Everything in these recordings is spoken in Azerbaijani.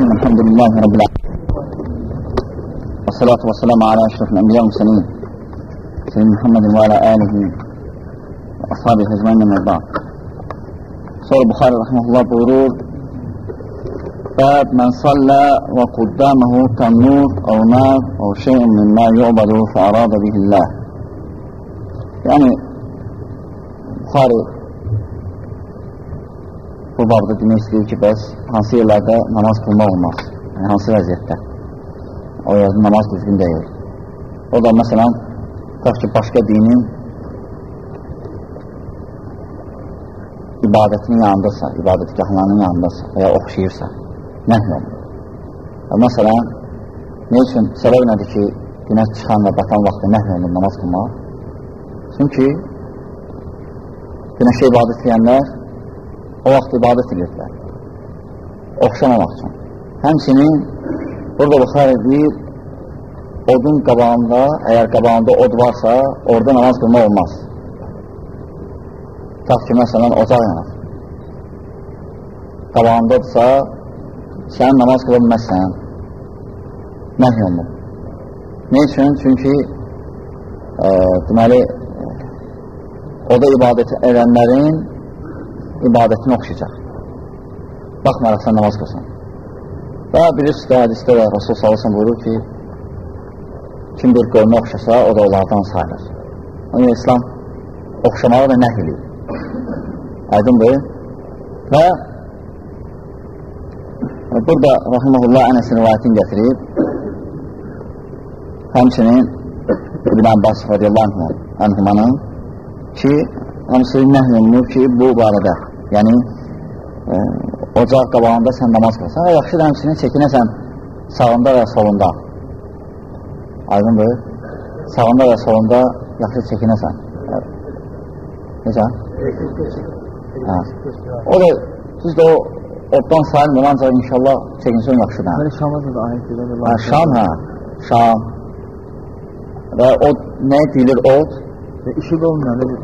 الرحيم الحمد لله رب العالمين. والصلاة والسلام على أشرف الأنبياء والمرسلين سيدنا محمد وعلى آله وأصحابه أجمعين من بعد. سورة البخاري رحمه الله بورود باب من صلى وقدامه تنور أو نار أو شيء مما يعبد فأراد به الله. يعني البخاري bu babda demək istəyir ki, bəs hansı yerlərdə namaz qılmaq olmaz? Yəni, hansı vəziyyətdə? O yerdə namaz düzgün deyil. O da, məsələn, tutaq ki, başqa dinin ibadətinin yanındırsa, ibadətgahlarının yanındırsa və ya oxşayırsa, nəhl olunur. Və məsələn, nə üçün səbəb nədir ki, günəş çıxan və batan vaxtı nəhl olunur namaz qılmaq? Çünki günəşə ibadət edənlər o vaxt ibadət edirlər. Oxşamamaq üçün. Həmsinin burada buxar edir, odun qabağında, əgər qabağında od varsa, orada namaz qılmaq olmaz. Tutaq ki, məsələn, ocaq yanar. Qabağındadırsa, sən namaz qıla bilməzsən. Nəhy olunur. Ne üçün? Çünki e, deməli, oda ibadət edənlərin ibadətini oxşayacaq. Baxmayaraq sən namaz qılsan. Və bilirsiniz də, hədisdə də Rasul Salısan buyurur ki, kim bir qövmə oxşasa, o da onlardan sayılır. Onun İslam oxşamağı da nəh edir. Aydındır. Və burada Rahiməhullah Ənəsin rivayətini gətirib, həmçinin İbn Abbas radiyallahu anhumanın ki, hamısı nəhy olunur ki, bu barədə, yəni e, ocaq qabağında sən namaz qılsan və yaxşı da həmçinin çəkinəsən sağında və solunda. Aydındır. Sağında və solunda yaxşı çəkinəsən. Necə? Hə. O da, siz də o oddan sayılmır, ancaq inşallah çəkinsən yaxşıdır. Böyle Şam'a da ayet edilir. Hə, Şam, hə. Şam. Və o nə deyilir od? De olmuyor. Böyle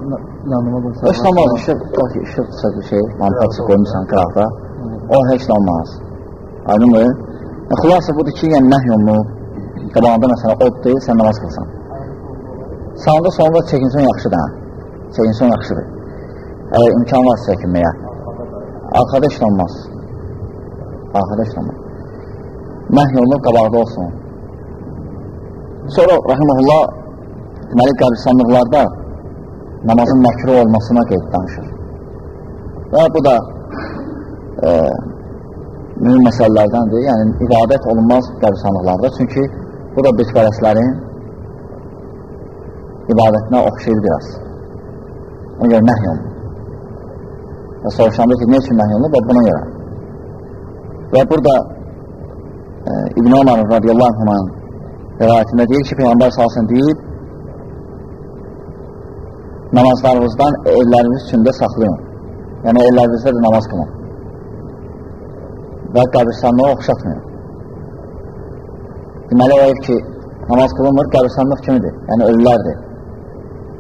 yanıma bulsa. Heç olmaz, işıq, bax, işıq bir şey, lampası qoymusan qıraqda, o heç olmaz. Aydın mı? E, xulasa budur ki, yəni nəhy olunur, qabağında məsələn od deyil, sən namaz qılsan. Sağında sonunda çəkinsən yaxşıdır, çəkinsən yaxşıdır. Əgər imkan varsa çəkinməyə. Arxada heç olmaz. Arxada heç olmaz. Nəhy olunur, qabaqda olsun. Sonra, rəhməhullah, deməli, qəbristanlıqlarda namazın məkruh olmasına qeyd danışır. Və bu da e, mühüm məsələlərdəndir. Yəni, ibadət olunmaz qəbristanlıqlarda. Çünki bu da bütpərəslərin ibadətinə oxşayır biraz. Ona görə nəhy olunur. Və soruşanda ki, ne üçün nəhy olunur? Və buna görə. Və burada e, İbn Ömər radiyallahu anh rivayətində deyir ki, Peyğəmbər salsın deyib, namazlarınızdan evləriniz üçündə saxlayın. Yəni, evlərinizdə də namaz qılın. Və qəbirstanlığa oxşatmayın. Deməli, o ev ki, namaz qılınmır, qəbirstanlıq kimidir. Yəni, ölülərdir.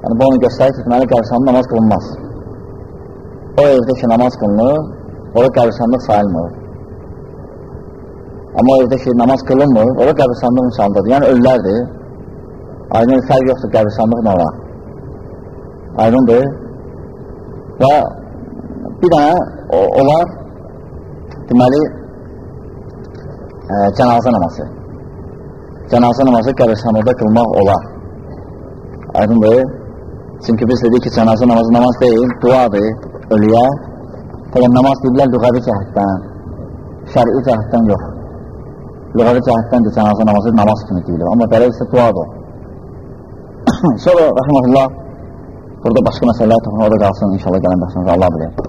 Yəni, bu onu göstərir ki, deməli, qəbirstanlıq namaz qılınmaz. O evdə ki, namaz qılınır, orada qəbirstanlıq sayılmır. Amma o evdə ki, namaz qılınmır, orada qəbirstanlıq insandadır. Yəni, ölülərdir. Aydın fərq yoxdur qəbirstanlıqla olar. Aydındır. Və bir dənə o, onlar deməli ə, cənazə namazı. Cənazə namazı qəbirstanlıqda qılmaq olar. Aydındır. Çünki biz dedik ki, cənazə namazı namaz deyil, duadır ölüyə. Təqəm namaz deyirlər lüğəvi cəhətdən, şəri cəhətdən yox. Lüğəvi cəhətdən də cənazə namazı namaz kimi deyilir. Amma belə isə duadır. Sonra, rəhməlullah, burada başqa məsələlər toxunur, orada qalsın, inşallah gələn bəxsiniz, Allah bilir.